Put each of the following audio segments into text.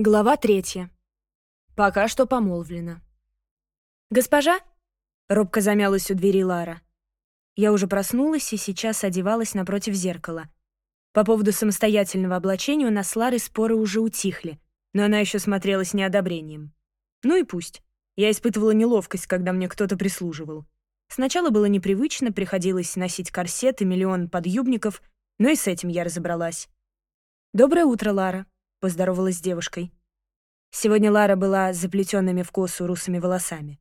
Глава третья. Пока что помолвлена. «Госпожа?» — робко замялась у двери Лара. Я уже проснулась и сейчас одевалась напротив зеркала. По поводу самостоятельного облачения у нас с Ларой споры уже утихли, но она еще смотрелась неодобрением. Ну и пусть. Я испытывала неловкость, когда мне кто-то прислуживал. Сначала было непривычно, приходилось носить корсет и миллион подъюбников, но и с этим я разобралась. «Доброе утро, Лара», — поздоровалась с девушкой. Сегодня Лара была заплетенными в косу русыми волосами.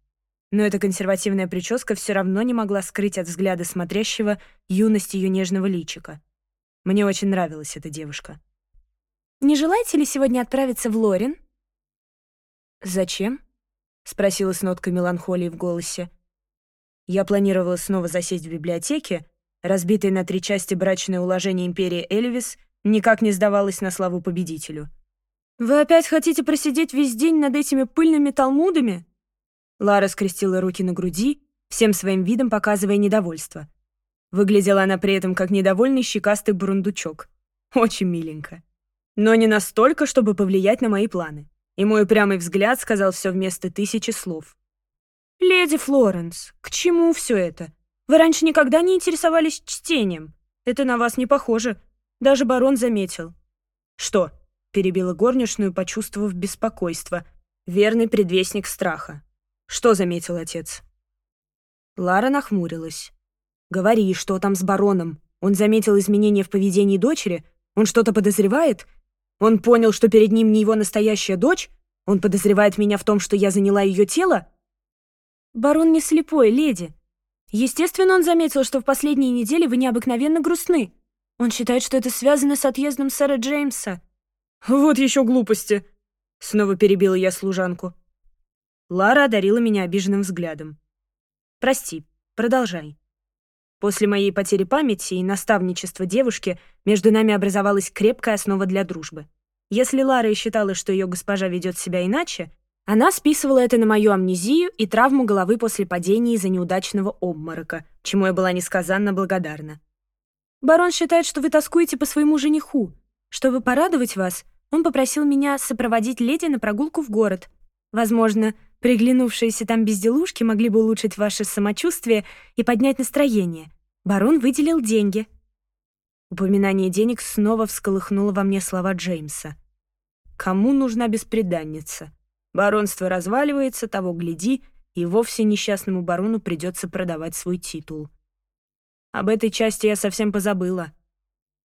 Но эта консервативная прическа все равно не могла скрыть от взгляда смотрящего юность ее нежного личика. Мне очень нравилась эта девушка. «Не желаете ли сегодня отправиться в Лорин?» «Зачем?» — спросила с ноткой меланхолии в голосе. Я планировала снова засесть в библиотеке, разбитой на три части брачное уложение империи Эльвис — никак не сдавалась на славу победителю. «Вы опять хотите просидеть весь день над этими пыльными талмудами?» Лара скрестила руки на груди, всем своим видом показывая недовольство. Выглядела она при этом как недовольный щекастый бурундучок. Очень миленько. Но не настолько, чтобы повлиять на мои планы. И мой упрямый взгляд сказал все вместо тысячи слов. «Леди Флоренс, к чему все это? Вы раньше никогда не интересовались чтением. Это на вас не похоже. Даже барон заметил. «Что?» — перебила горничную, почувствовав беспокойство. Верный предвестник страха. «Что заметил отец?» Лара нахмурилась. «Говори, что там с бароном? Он заметил изменения в поведении дочери? Он что-то подозревает? Он понял, что перед ним не его настоящая дочь? Он подозревает меня в том, что я заняла ее тело?» «Барон не слепой, леди. Естественно, он заметил, что в последние недели вы необыкновенно грустны. Он считает, что это связано с отъездом сэра Джеймса. Вот еще глупости. Снова перебила я служанку. Лара одарила меня обиженным взглядом. «Прости, продолжай». После моей потери памяти и наставничества девушки между нами образовалась крепкая основа для дружбы. Если Лара и считала, что ее госпожа ведет себя иначе, она списывала это на мою амнезию и травму головы после падения из-за неудачного обморока, чему я была несказанно благодарна. Барон считает, что вы тоскуете по своему жениху. Чтобы порадовать вас, он попросил меня сопроводить леди на прогулку в город. Возможно, приглянувшиеся там безделушки могли бы улучшить ваше самочувствие и поднять настроение. Барон выделил деньги». Упоминание денег снова всколыхнуло во мне слова Джеймса. «Кому нужна беспреданница? Баронство разваливается, того гляди, и вовсе несчастному барону придется продавать свой титул». Об этой части я совсем позабыла.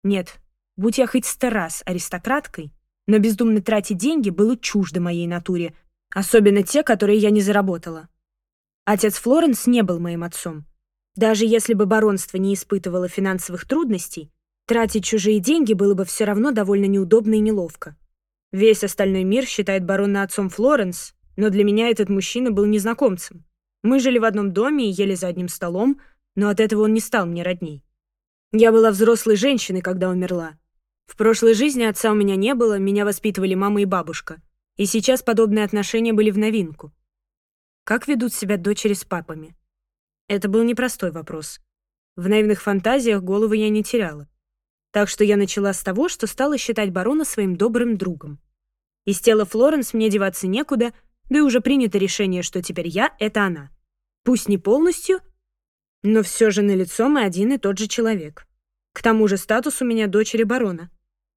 Нет, будь я хоть сто раз аристократкой, но бездумно тратить деньги было чуждо моей натуре, особенно те, которые я не заработала. Отец Флоренс не был моим отцом. Даже если бы баронство не испытывало финансовых трудностей, тратить чужие деньги было бы все равно довольно неудобно и неловко. Весь остальной мир считает барона отцом Флоренс, но для меня этот мужчина был незнакомцем. Мы жили в одном доме и ели за одним столом — но от этого он не стал мне родней. Я была взрослой женщиной, когда умерла. В прошлой жизни отца у меня не было, меня воспитывали мама и бабушка. И сейчас подобные отношения были в новинку. Как ведут себя дочери с папами? Это был непростой вопрос. В наивных фантазиях головы я не теряла. Так что я начала с того, что стала считать барона своим добрым другом. Из тела Флоренс мне деваться некуда, да и уже принято решение, что теперь я — это она. Пусть не полностью, но все же на лицо мы один и тот же человек. К тому же статус у меня дочери барона.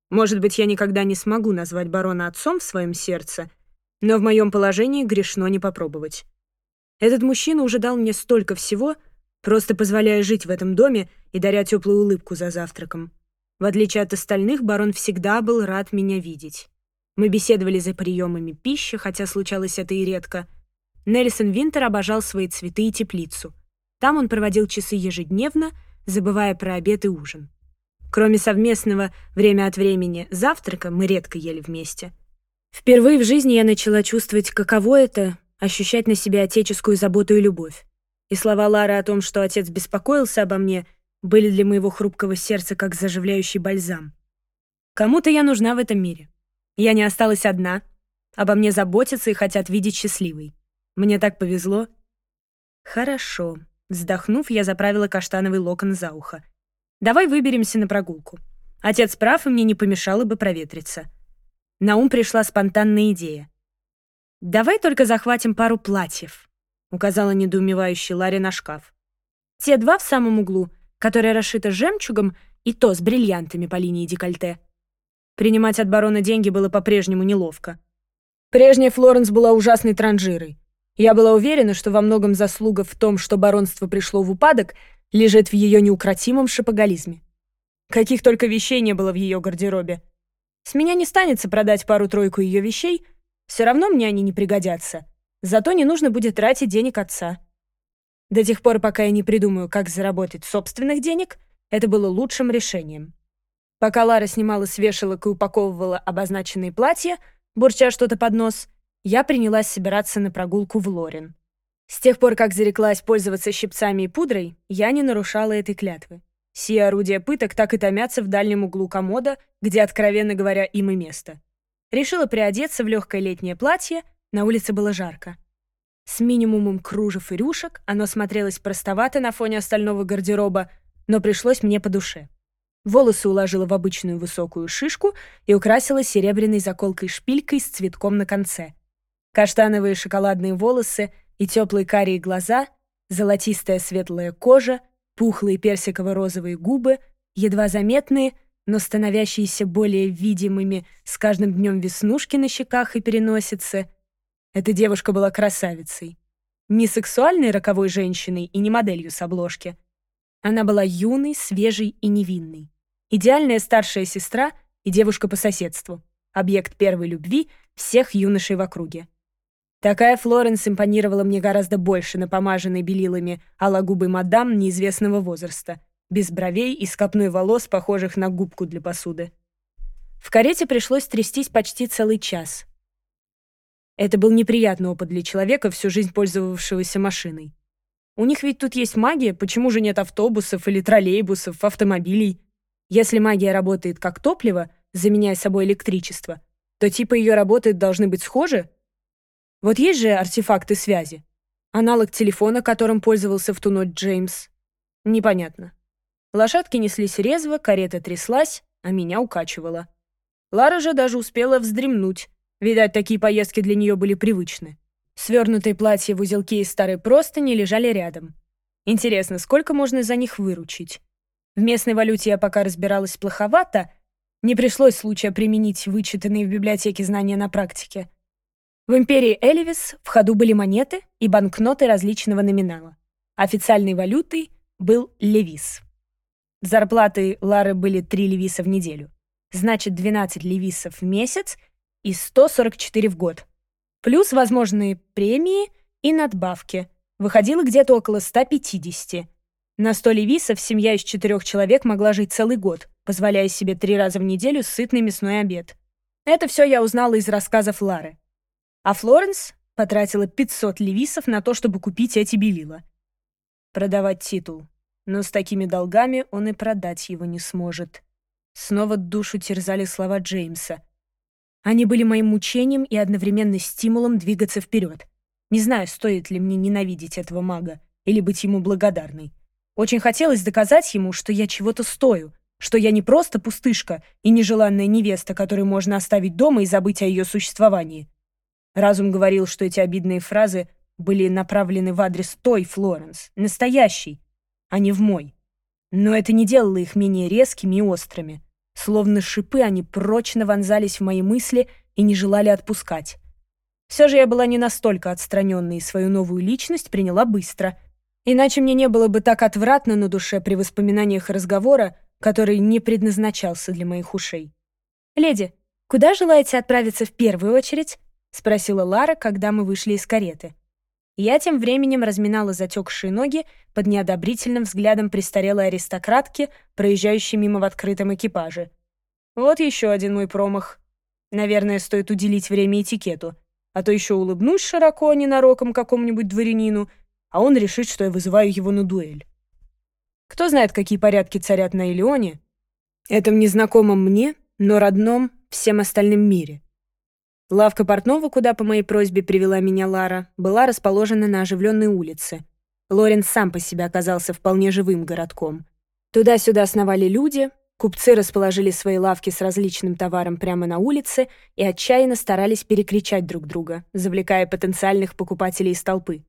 Может быть, я никогда не смогу назвать барона отцом в своем сердце, но в моем положении грешно не попробовать. Этот мужчина уже дал мне столько всего, просто позволяя жить в этом доме и даря теплую улыбку за завтраком. В отличие от остальных, барон всегда был рад меня видеть. Мы беседовали за приемами пищи, хотя случалось это и редко. Нельсон Винтер обожал свои цветы и теплицу — там он проводил часы ежедневно, забывая про обед и ужин. Кроме совместного время от времени завтрака, мы редко ели вместе. Впервые в жизни я начала чувствовать, каково это — ощущать на себе отеческую заботу и любовь. И слова Лары о том, что отец беспокоился обо мне, были для моего хрупкого сердца как заживляющий бальзам. Кому-то я нужна в этом мире. Я не осталась одна. Обо мне заботятся и хотят видеть счастливой. Мне так повезло. Хорошо. Вздохнув, я заправила каштановый локон за ухо. «Давай выберемся на прогулку. Отец прав, и мне не помешало бы проветриться». На ум пришла спонтанная идея. «Давай только захватим пару платьев», — указала недоумевающая Ларри на шкаф. «Те два в самом углу, которые расшиты жемчугом, и то с бриллиантами по линии декольте». Принимать от барона деньги было по-прежнему неловко. Прежняя Флоренс была ужасной транжирой. Я была уверена, что во многом заслуга в том, что баронство пришло в упадок, лежит в ее неукротимом шопоголизме. Каких только вещей не было в ее гардеробе. С меня не станется продать пару-тройку ее вещей, все равно мне они не пригодятся. Зато не нужно будет тратить денег отца. До тех пор, пока я не придумаю, как заработать собственных денег, это было лучшим решением. Пока Лара снимала с вешалок и упаковывала обозначенные платья, бурча что-то под нос — я принялась собираться на прогулку в Лорин. С тех пор, как зареклась пользоваться щипцами и пудрой, я не нарушала этой клятвы. Все орудия пыток так и томятся в дальнем углу комода, где, откровенно говоря, им и место. Решила приодеться в легкое летнее платье, на улице было жарко. С минимумом кружев и рюшек оно смотрелось простовато на фоне остального гардероба, но пришлось мне по душе. Волосы уложила в обычную высокую шишку и украсила серебряной заколкой-шпилькой с цветком на конце. Каштановые шоколадные волосы и теплые карие глаза, золотистая светлая кожа, пухлые персиково-розовые губы, едва заметные, но становящиеся более видимыми с каждым днем веснушки на щеках и переносице. Эта девушка была красавицей. Не сексуальной роковой женщиной и не моделью с обложки. Она была юной, свежей и невинной. Идеальная старшая сестра и девушка по соседству. Объект первой любви всех юношей в округе. Такая Флоренс импонировала мне гораздо больше на помаженной белилами губы мадам неизвестного возраста, без бровей и скопной волос, похожих на губку для посуды. В карете пришлось трястись почти целый час. Это был неприятный опыт для человека, всю жизнь пользовавшегося машиной. У них ведь тут есть магия, почему же нет автобусов или троллейбусов, автомобилей? Если магия работает как топливо, заменяя собой электричество, то типа ее работы должны быть схожи, вот есть же артефакты связи? Аналог телефона, которым пользовался в ту ночь Джеймс? Непонятно. Лошадки неслись резво, карета тряслась, а меня укачивала. Лара же даже успела вздремнуть. Видать, такие поездки для нее были привычны. Свернутые платья в узелке из старой простыни лежали рядом. Интересно, сколько можно за них выручить? В местной валюте я пока разбиралась плоховато, не пришлось случая применить вычитанные в библиотеке знания на практике. В империи Элевис в ходу были монеты и банкноты различного номинала. Официальной валютой был левис. Зарплаты Лары были 3 левиса в неделю. Значит, 12 левисов в месяц и 144 в год. Плюс возможные премии и надбавки. Выходило где-то около 150. На 100 левисов семья из четырех человек могла жить целый год, позволяя себе три раза в неделю сытный мясной обед. Это все я узнала из рассказов Лары а Флоренс потратила 500 левисов на то, чтобы купить эти белила. Продавать титул. Но с такими долгами он и продать его не сможет. Снова душу терзали слова Джеймса. Они были моим мучением и одновременно стимулом двигаться вперед. Не знаю, стоит ли мне ненавидеть этого мага или быть ему благодарной. Очень хотелось доказать ему, что я чего-то стою, что я не просто пустышка и нежеланная невеста, которую можно оставить дома и забыть о ее существовании. Разум говорил, что эти обидные фразы были направлены в адрес той Флоренс, настоящей, а не в мой. Но это не делало их менее резкими и острыми. Словно шипы, они прочно вонзались в мои мысли и не желали отпускать. Все же я была не настолько отстраненной, и свою новую личность приняла быстро. Иначе мне не было бы так отвратно на душе при воспоминаниях разговора, который не предназначался для моих ушей. «Леди, куда желаете отправиться в первую очередь?» — спросила Лара, когда мы вышли из кареты. Я тем временем разминала затекшие ноги под неодобрительным взглядом престарелой аристократки, проезжающей мимо в открытом экипаже. Вот еще один мой промах. Наверное, стоит уделить время этикету, а то еще улыбнусь широко а ненароком какому-нибудь дворянину, а он решит, что я вызываю его на дуэль. Кто знает, какие порядки царят на Элеоне, этом незнакомом мне, но родном всем остальным мире. Лавка портного, куда по моей просьбе привела меня Лара, была расположена на оживленной улице. Лорен сам по себе оказался вполне живым городком. Туда-сюда основали люди, купцы расположили свои лавки с различным товаром прямо на улице и отчаянно старались перекричать друг друга, завлекая потенциальных покупателей из толпы.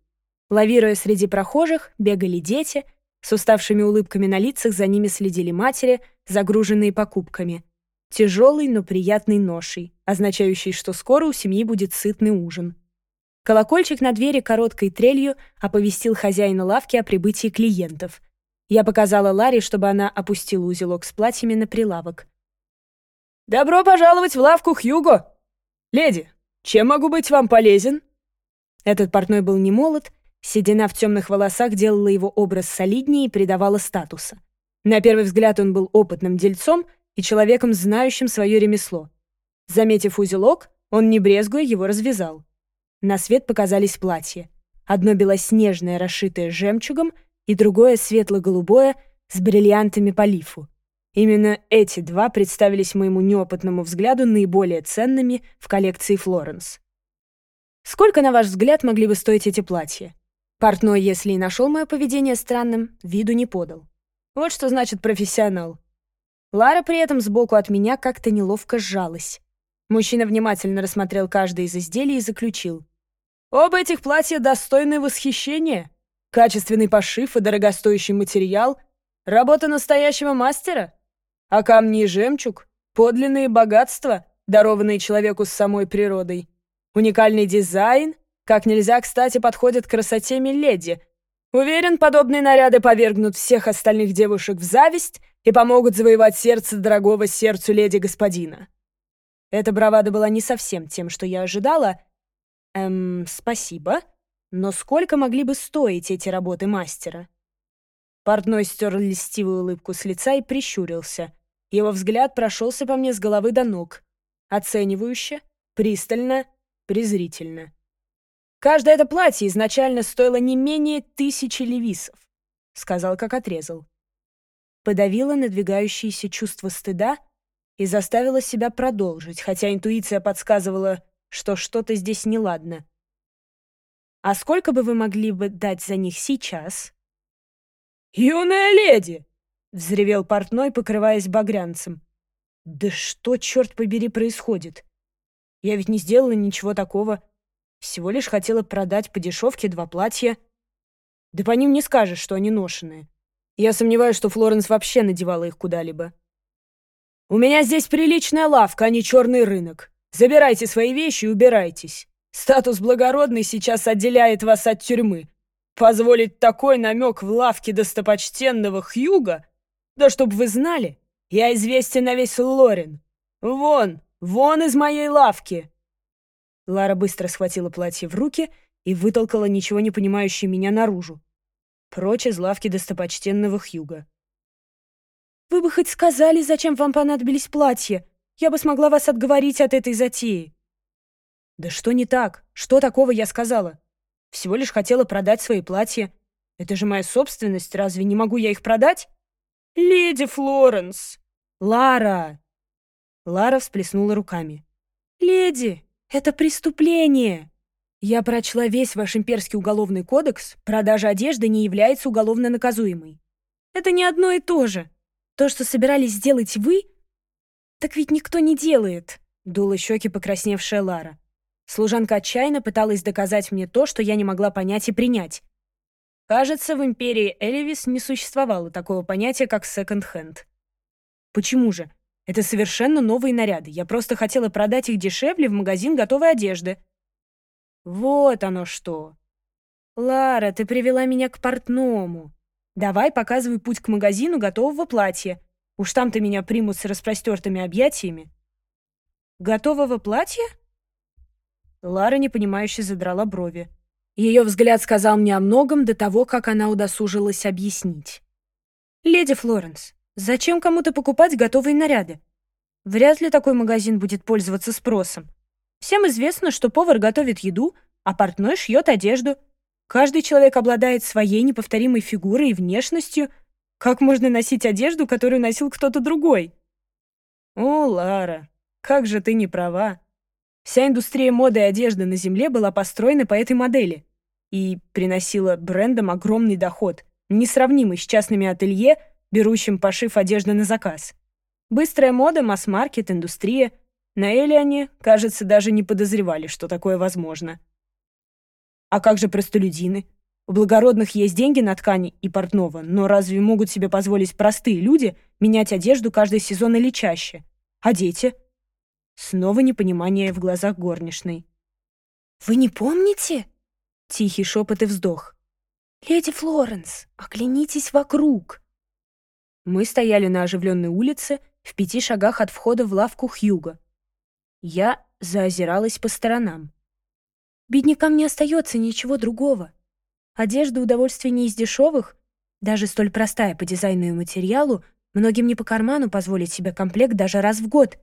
Лавируя среди прохожих, бегали дети, с уставшими улыбками на лицах за ними следили матери, загруженные покупками тяжелой, но приятной ношей, означающей, что скоро у семьи будет сытный ужин. Колокольчик на двери короткой трелью оповестил хозяина лавки о прибытии клиентов. Я показала Ларе, чтобы она опустила узелок с платьями на прилавок. «Добро пожаловать в лавку Хьюго! Леди, чем могу быть вам полезен?» Этот портной был не молод, седина в темных волосах делала его образ солиднее и придавала статуса. На первый взгляд он был опытным дельцом — и человеком, знающим свое ремесло. Заметив узелок, он, не брезгуя, его развязал. На свет показались платья. Одно белоснежное, расшитое жемчугом, и другое светло-голубое с бриллиантами по лифу. Именно эти два представились моему неопытному взгляду наиболее ценными в коллекции Флоренс. Сколько, на ваш взгляд, могли бы стоить эти платья? Портной, если и нашел мое поведение странным, виду не подал. Вот что значит профессионал. Лара при этом сбоку от меня как-то неловко сжалась. Мужчина внимательно рассмотрел каждое из изделий и заключил. «Оба этих платья достойны восхищения. Качественный пошив и дорогостоящий материал — работа настоящего мастера. А камни и жемчуг — подлинные богатства, дарованные человеку с самой природой. Уникальный дизайн как нельзя кстати подходит к красоте Миледи. Уверен, подобные наряды повергнут всех остальных девушек в зависть — и помогут завоевать сердце дорогого сердцу леди-господина». Эта бравада была не совсем тем, что я ожидала. Эм, спасибо. Но сколько могли бы стоить эти работы мастера? Портной стер льстивую улыбку с лица и прищурился. Его взгляд прошелся по мне с головы до ног. Оценивающе, пристально, презрительно. «Каждое это платье изначально стоило не менее тысячи левисов», — сказал, как отрезал подавила надвигающееся чувство стыда и заставила себя продолжить, хотя интуиция подсказывала, что что-то здесь неладно. «А сколько бы вы могли бы дать за них сейчас?» «Юная леди!» — взревел портной, покрываясь багрянцем. «Да что, черт побери, происходит? Я ведь не сделала ничего такого. Всего лишь хотела продать по дешевке два платья. Да по ним не скажешь, что они ношеные. Я сомневаюсь, что Флоренс вообще надевала их куда-либо. «У меня здесь приличная лавка, а не черный рынок. Забирайте свои вещи и убирайтесь. Статус благородный сейчас отделяет вас от тюрьмы. Позволить такой намек в лавке достопочтенного Хьюга? Да чтоб вы знали, я известен на весь Лорен. Вон, вон из моей лавки!» Лара быстро схватила платье в руки и вытолкала ничего не понимающий меня наружу прочь из лавки достопочтенного Хьюга. «Вы бы хоть сказали, зачем вам понадобились платья? Я бы смогла вас отговорить от этой затеи». «Да что не так? Что такого я сказала? Всего лишь хотела продать свои платья. Это же моя собственность, разве не могу я их продать?» «Леди Флоренс!» «Лара!» Лара всплеснула руками. «Леди, это преступление!» Я прочла весь ваш имперский уголовный кодекс, продажа одежды не является уголовно наказуемой. Это не одно и то же. То, что собирались сделать вы, так ведь никто не делает, дула щеки покрасневшая Лара. Служанка отчаянно пыталась доказать мне то, что я не могла понять и принять. Кажется, в империи Элевис не существовало такого понятия, как секонд-хенд. Почему же? Это совершенно новые наряды. Я просто хотела продать их дешевле в магазин готовой одежды, вот оно что. Лара, ты привела меня к портному. Давай показывай путь к магазину готового платья. Уж там-то меня примут с распростертыми объятиями. Готового платья? Лара непонимающе задрала брови. Ее взгляд сказал мне о многом до того, как она удосужилась объяснить. «Леди Флоренс, зачем кому-то покупать готовые наряды? Вряд ли такой магазин будет пользоваться спросом. Всем известно, что повар готовит еду, а портной шьет одежду. Каждый человек обладает своей неповторимой фигурой и внешностью. Как можно носить одежду, которую носил кто-то другой? О, Лара, как же ты не права. Вся индустрия моды и одежды на Земле была построена по этой модели и приносила брендам огромный доход, несравнимый с частными ателье, берущим пошив одежды на заказ. Быстрая мода, масс-маркет, индустрия — на Эле они, кажется, даже не подозревали, что такое возможно. А как же простолюдины? У благородных есть деньги на ткани и портного, но разве могут себе позволить простые люди менять одежду каждый сезон или чаще? А дети? Снова непонимание в глазах горничной. «Вы не помните?» Тихий шепот и вздох. «Леди Флоренс, оглянитесь вокруг!» Мы стояли на оживленной улице в пяти шагах от входа в лавку Хьюга. Я заозиралась по сторонам. Беднякам не остается ничего другого. Одежда удовольствия не из дешевых, даже столь простая по дизайну и материалу, многим не по карману позволить себе комплект даже раз в год.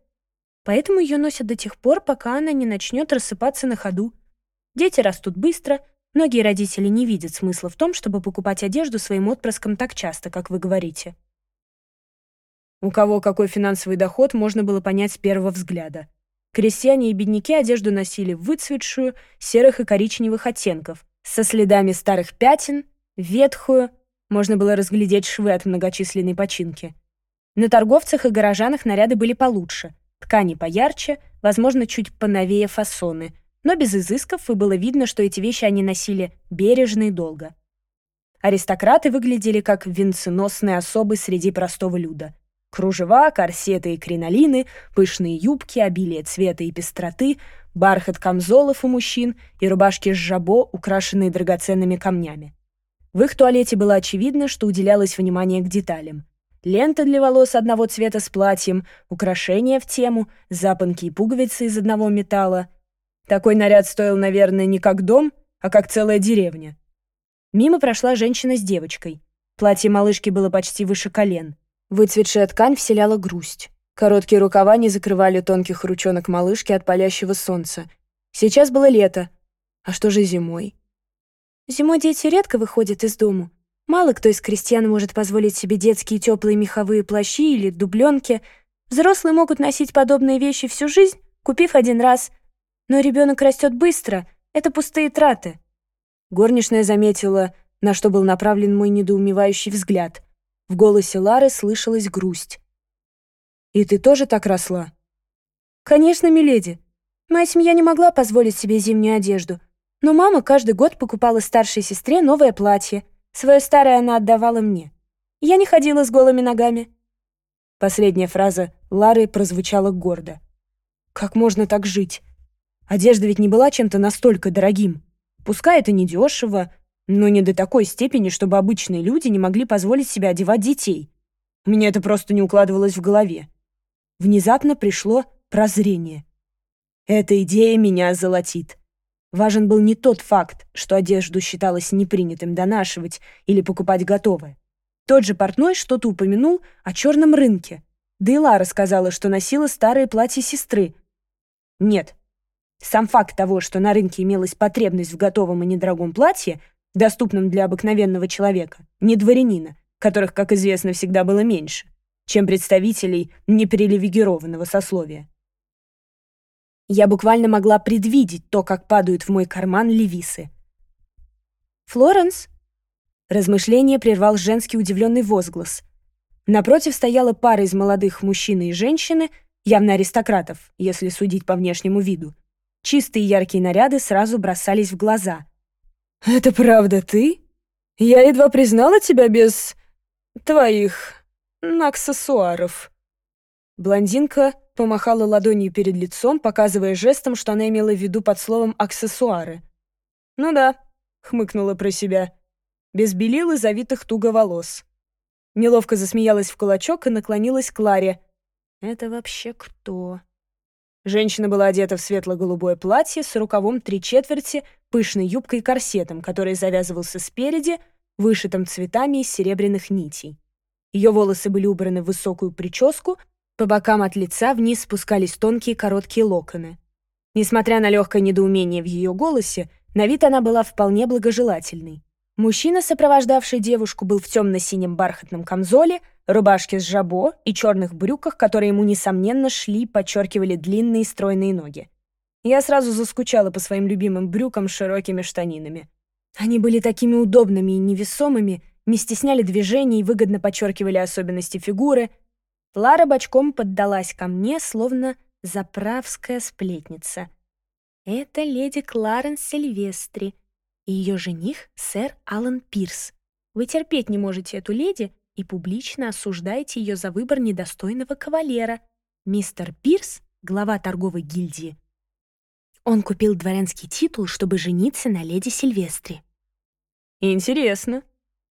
Поэтому ее носят до тех пор, пока она не начнет рассыпаться на ходу. Дети растут быстро, многие родители не видят смысла в том, чтобы покупать одежду своим отпрыскам так часто, как вы говорите. У кого какой финансовый доход, можно было понять с первого взгляда. Крестьяне и бедняки одежду носили выцветшую, серых и коричневых оттенков, со следами старых пятен, ветхую, можно было разглядеть швы от многочисленной починки. На торговцах и горожанах наряды были получше, ткани поярче, возможно, чуть поновее фасоны, но без изысков, и было видно, что эти вещи они носили бережно и долго. Аристократы выглядели как венценосные особы среди простого люда – Кружева, корсеты и кринолины, пышные юбки, обилие цвета и пестроты, бархат камзолов у мужчин и рубашки с жабо, украшенные драгоценными камнями. В их туалете было очевидно, что уделялось внимание к деталям. Лента для волос одного цвета с платьем, украшения в тему, запонки и пуговицы из одного металла. Такой наряд стоил, наверное, не как дом, а как целая деревня. Мимо прошла женщина с девочкой. Платье малышки было почти выше колен — Выцветшая ткань вселяла грусть. Короткие рукава не закрывали тонких ручонок малышки от палящего солнца. Сейчас было лето. А что же зимой? Зимой дети редко выходят из дому. Мало кто из крестьян может позволить себе детские теплые меховые плащи или дубленки. Взрослые могут носить подобные вещи всю жизнь, купив один раз. Но ребенок растет быстро, это пустые траты. Горничная заметила, на что был направлен мой недоумевающий взгляд — в голосе Лары слышалась грусть. «И ты тоже так росла?» «Конечно, миледи. Моя семья не могла позволить себе зимнюю одежду, но мама каждый год покупала старшей сестре новое платье. Свое старое она отдавала мне. Я не ходила с голыми ногами». Последняя фраза Лары прозвучала гордо. «Как можно так жить? Одежда ведь не была чем-то настолько дорогим. Пускай это не дешево, но не до такой степени, чтобы обычные люди не могли позволить себе одевать детей. У меня это просто не укладывалось в голове. Внезапно пришло прозрение. Эта идея меня золотит. Важен был не тот факт, что одежду считалось непринятым донашивать или покупать готовое. Тот же портной что-то упомянул о черном рынке. Да и Лара сказала, что носила старое платье сестры. Нет. Сам факт того, что на рынке имелась потребность в готовом и недорогом платье, доступным для обыкновенного человека, не дворянина, которых, как известно, всегда было меньше, чем представителей неперелевигированного сословия. Я буквально могла предвидеть то, как падают в мой карман левисы. «Флоренс?» Размышление прервал женский удивленный возглас. Напротив стояла пара из молодых мужчины и женщины, явно аристократов, если судить по внешнему виду. Чистые яркие наряды сразу бросались в глаза — «Это правда ты? Я едва признала тебя без... твоих... аксессуаров». Блондинка помахала ладонью перед лицом, показывая жестом, что она имела в виду под словом «аксессуары». «Ну да», — хмыкнула про себя, без белил и завитых туго волос. Неловко засмеялась в кулачок и наклонилась к Ларе. «Это вообще кто?» Женщина была одета в светло-голубое платье с рукавом три четверти, пышной юбкой и корсетом, который завязывался спереди, вышитым цветами из серебряных нитей. Ее волосы были убраны в высокую прическу, по бокам от лица вниз спускались тонкие короткие локоны. Несмотря на легкое недоумение в ее голосе, на вид она была вполне благожелательной. Мужчина, сопровождавший девушку, был в темно-синем бархатном камзоле — рубашке с жабо и черных брюках, которые ему, несомненно, шли, подчеркивали длинные стройные ноги. Я сразу заскучала по своим любимым брюкам с широкими штанинами. Они были такими удобными и невесомыми, не стесняли движений и выгодно подчеркивали особенности фигуры. Лара бочком поддалась ко мне, словно заправская сплетница. Это леди Кларенс Сильвестри и ее жених сэр Алан Пирс. Вы терпеть не можете эту леди, и публично осуждаете ее за выбор недостойного кавалера. Мистер Пирс, глава торговой гильдии, он купил дворянский титул, чтобы жениться на леди Сильвестре. Интересно.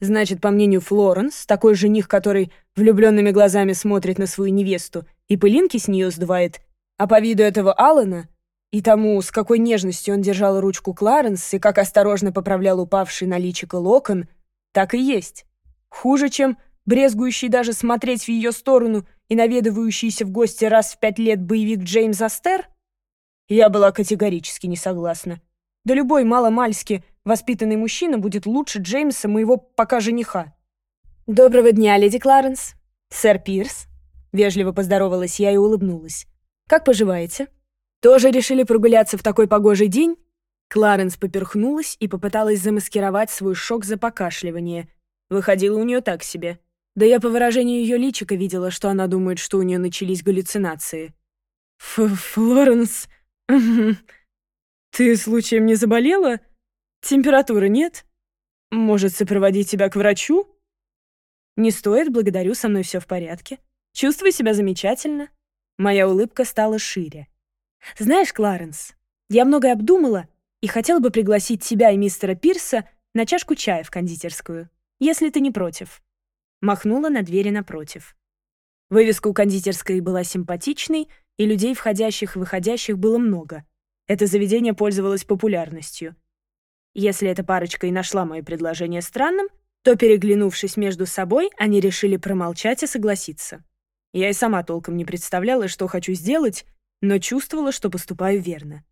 Значит, по мнению Флоренс, такой жених, который влюбленными глазами смотрит на свою невесту и пылинки с нее сдувает, а по виду этого Алана и тому, с какой нежностью он держал ручку Кларенс и как осторожно поправлял упавший на личико локон, так и есть. Хуже, чем брезгующий даже смотреть в ее сторону и наведывающийся в гости раз в пять лет боевик Джеймс Астер? Я была категорически не согласна. Да любой маломальски воспитанный мужчина будет лучше Джеймса, моего пока жениха. «Доброго дня, леди Кларенс. Сэр Пирс». Вежливо поздоровалась я и улыбнулась. «Как поживаете? Тоже решили прогуляться в такой погожий день?» Кларенс поперхнулась и попыталась замаскировать свой шок за покашливание. Выходило у нее так себе. Да я по выражению ее личика видела, что она думает, что у нее начались галлюцинации. Ф «Флоренс, ты случаем не заболела? Температуры нет? Может, сопроводить тебя к врачу?» «Не стоит, благодарю, со мной все в порядке. Чувствую себя замечательно». Моя улыбка стала шире. «Знаешь, Кларенс, я многое обдумала и хотела бы пригласить тебя и мистера Пирса на чашку чая в кондитерскую, если ты не против» махнула на двери напротив. Вывеска у кондитерской была симпатичной, и людей, входящих и выходящих, было много. Это заведение пользовалось популярностью. Если эта парочка и нашла мое предложение странным, то, переглянувшись между собой, они решили промолчать и согласиться. Я и сама толком не представляла, что хочу сделать, но чувствовала, что поступаю верно.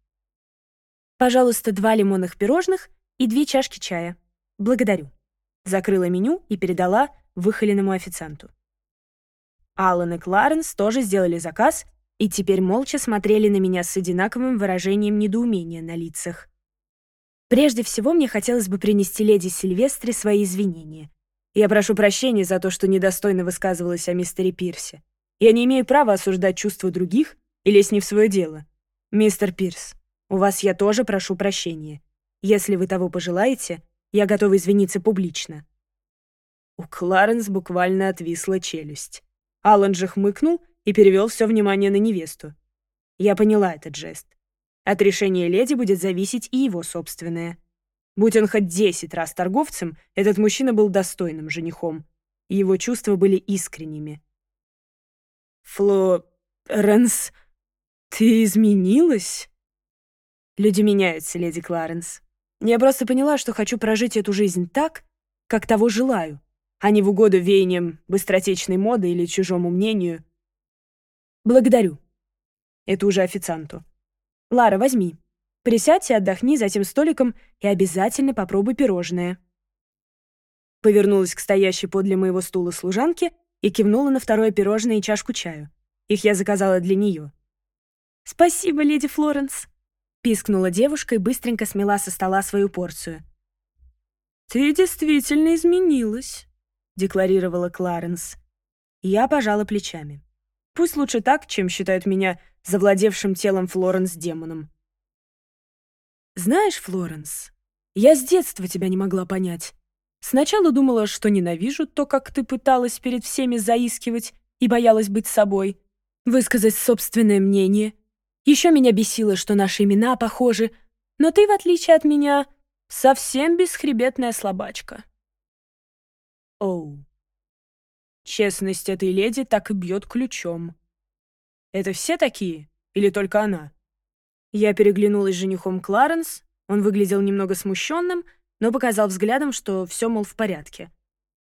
«Пожалуйста, два лимонных пирожных и две чашки чая. Благодарю». Закрыла меню и передала выхоленному официанту. Аллан и Кларенс тоже сделали заказ и теперь молча смотрели на меня с одинаковым выражением недоумения на лицах. Прежде всего, мне хотелось бы принести леди Сильвестре свои извинения. Я прошу прощения за то, что недостойно высказывалась о мистере Пирсе. Я не имею права осуждать чувства других и лезть не в свое дело. Мистер Пирс, у вас я тоже прошу прощения. Если вы того пожелаете, я готова извиниться публично. У Кларенс буквально отвисла челюсть. Алан же хмыкнул и перевел все внимание на невесту. Я поняла этот жест. От решения леди будет зависеть и его собственное. Будь он хоть десять раз торговцем, этот мужчина был достойным женихом. Его чувства были искренними. «Флоренс, ты изменилась?» «Люди меняются, леди Кларенс. Я просто поняла, что хочу прожить эту жизнь так, как того желаю а не в угоду веяниям быстротечной моды или чужому мнению. «Благодарю». Это уже официанту. «Лара, возьми. Присядь и отдохни за тем столиком и обязательно попробуй пирожное». Повернулась к стоящей подле моего стула служанке и кивнула на второе пирожное и чашку чаю. Их я заказала для нее. «Спасибо, леди Флоренс», — пискнула девушка и быстренько смела со стола свою порцию. «Ты действительно изменилась», декларировала Кларенс. Я пожала плечами. Пусть лучше так, чем считают меня завладевшим телом Флоренс демоном. «Знаешь, Флоренс, я с детства тебя не могла понять. Сначала думала, что ненавижу то, как ты пыталась перед всеми заискивать и боялась быть собой, высказать собственное мнение. Еще меня бесило, что наши имена похожи, но ты, в отличие от меня, совсем бесхребетная слабачка». Оу. Честность этой леди так и бьет ключом. Это все такие? Или только она? Я переглянулась с женихом Кларенс, он выглядел немного смущенным, но показал взглядом, что все, мол, в порядке.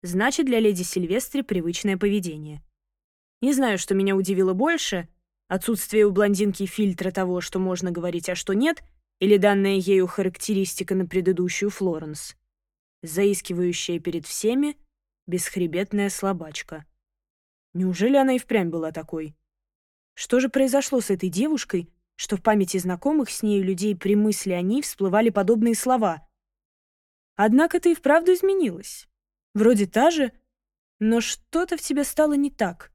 Значит, для леди Сильвестри привычное поведение. Не знаю, что меня удивило больше — отсутствие у блондинки фильтра того, что можно говорить, а что нет, или данная ею характеристика на предыдущую Флоренс. Заискивающая перед всеми — бесхребетная слабачка. Неужели она и впрямь была такой? Что же произошло с этой девушкой, что в памяти знакомых с нею людей при мысли о ней всплывали подобные слова? Однако ты и вправду изменилась. Вроде та же, но что-то в тебе стало не так.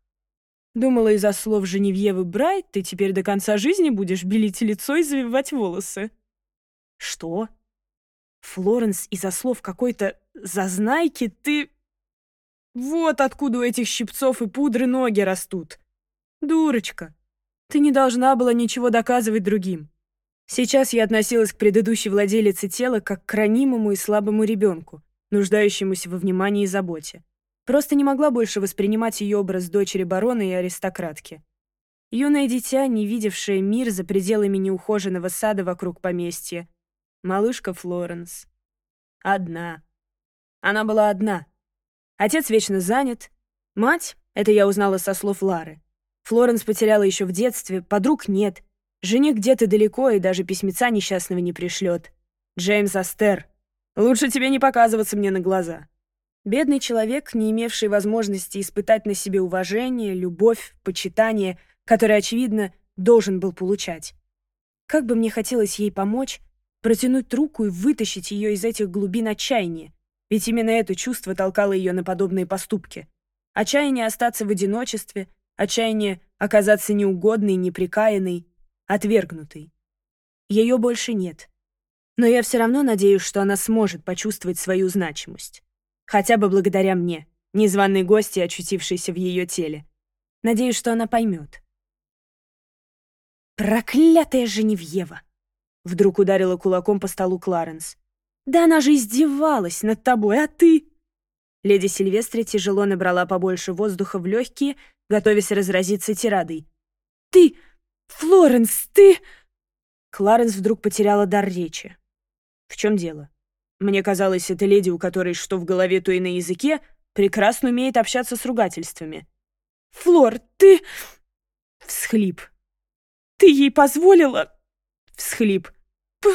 Думала, из-за слов Женевьевы Брайт ты теперь до конца жизни будешь белить лицо и завивать волосы. Что? Флоренс, из-за слов какой-то зазнайки ты вот откуда у этих щипцов и пудры ноги растут. Дурочка, ты не должна была ничего доказывать другим. Сейчас я относилась к предыдущей владелице тела как к ранимому и слабому ребенку, нуждающемуся во внимании и заботе. Просто не могла больше воспринимать ее образ дочери барона и аристократки. Юное дитя, не видевшее мир за пределами неухоженного сада вокруг поместья. Малышка Флоренс. Одна. Она была одна — Отец вечно занят. Мать, это я узнала со слов Лары. Флоренс потеряла еще в детстве, подруг нет. Жених где-то далеко и даже письмеца несчастного не пришлет. Джеймс Астер, лучше тебе не показываться мне на глаза. Бедный человек, не имевший возможности испытать на себе уважение, любовь, почитание, которое, очевидно, должен был получать. Как бы мне хотелось ей помочь, протянуть руку и вытащить ее из этих глубин отчаяния. Ведь именно это чувство толкало ее на подобные поступки. Отчаяние остаться в одиночестве, отчаяние оказаться неугодной, неприкаянной, отвергнутой. Ее больше нет. Но я все равно надеюсь, что она сможет почувствовать свою значимость. Хотя бы благодаря мне, незваной гости, очутившейся в ее теле. Надеюсь, что она поймет. «Проклятая Женевьева!» Вдруг ударила кулаком по столу Кларенс. Да она же издевалась над тобой, а ты...» Леди Сильвестре тяжело набрала побольше воздуха в легкие, готовясь разразиться тирадой. «Ты... Флоренс, ты...» Кларенс вдруг потеряла дар речи. «В чем дело? Мне казалось, эта леди, у которой что в голове, то и на языке, прекрасно умеет общаться с ругательствами». «Флор, ты...» Всхлип. «Ты ей позволила...» Всхлип. «П...»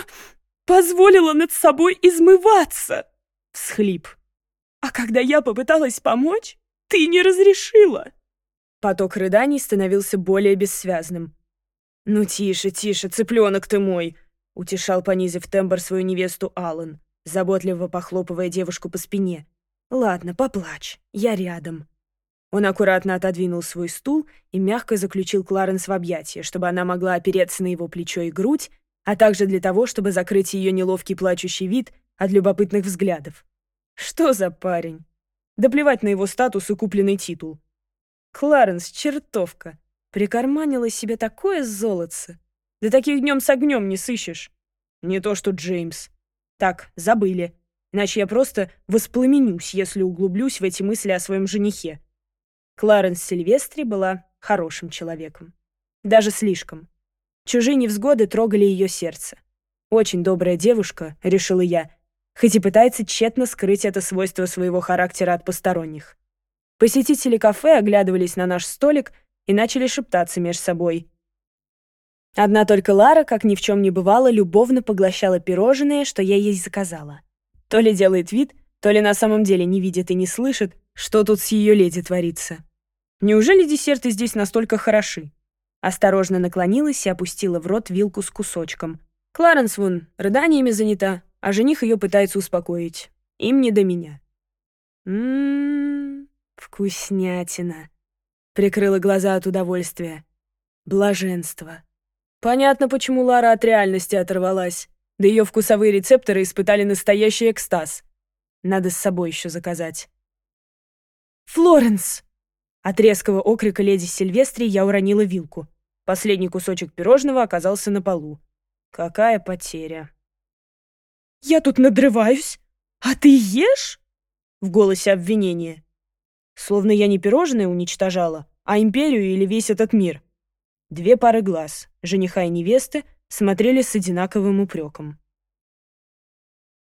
позволила над собой измываться!» — всхлип. «А когда я попыталась помочь, ты не разрешила!» Поток рыданий становился более бессвязным. «Ну тише, тише, цыпленок ты мой!» — утешал, понизив тембр свою невесту Аллен, заботливо похлопывая девушку по спине. «Ладно, поплачь, я рядом». Он аккуратно отодвинул свой стул и мягко заключил Кларенс в объятия, чтобы она могла опереться на его плечо и грудь, а также для того, чтобы закрыть ее неловкий плачущий вид от любопытных взглядов. Что за парень? Да плевать на его статус и купленный титул. Кларенс, чертовка, прикарманила себе такое золотце. Да таких днем с огнем не сыщешь. Не то что Джеймс. Так, забыли. Иначе я просто воспламенюсь, если углублюсь в эти мысли о своем женихе. Кларенс Сильвестри была хорошим человеком. Даже слишком. Чужие невзгоды трогали ее сердце. «Очень добрая девушка», — решила я, хоть и пытается тщетно скрыть это свойство своего характера от посторонних. Посетители кафе оглядывались на наш столик и начали шептаться между собой. Одна только Лара, как ни в чем не бывало, любовно поглощала пирожное, что я ей заказала. То ли делает вид, то ли на самом деле не видит и не слышит, что тут с ее леди творится. Неужели десерты здесь настолько хороши? Осторожно наклонилась и опустила в рот вилку с кусочком. Кларенс вон рыданиями занята, а жених ее пытается успокоить. Им не до меня. «Ммм, вкуснятина!» Прикрыла глаза от удовольствия. Блаженство. Понятно, почему Лара от реальности оторвалась. Да ее вкусовые рецепторы испытали настоящий экстаз. Надо с собой еще заказать. «Флоренс!» От резкого окрика леди Сильвестри я уронила вилку. Последний кусочек пирожного оказался на полу. Какая потеря. «Я тут надрываюсь, а ты ешь?» В голосе обвинения. Словно я не пирожное уничтожала, а империю или весь этот мир. Две пары глаз, жениха и невесты, смотрели с одинаковым упреком.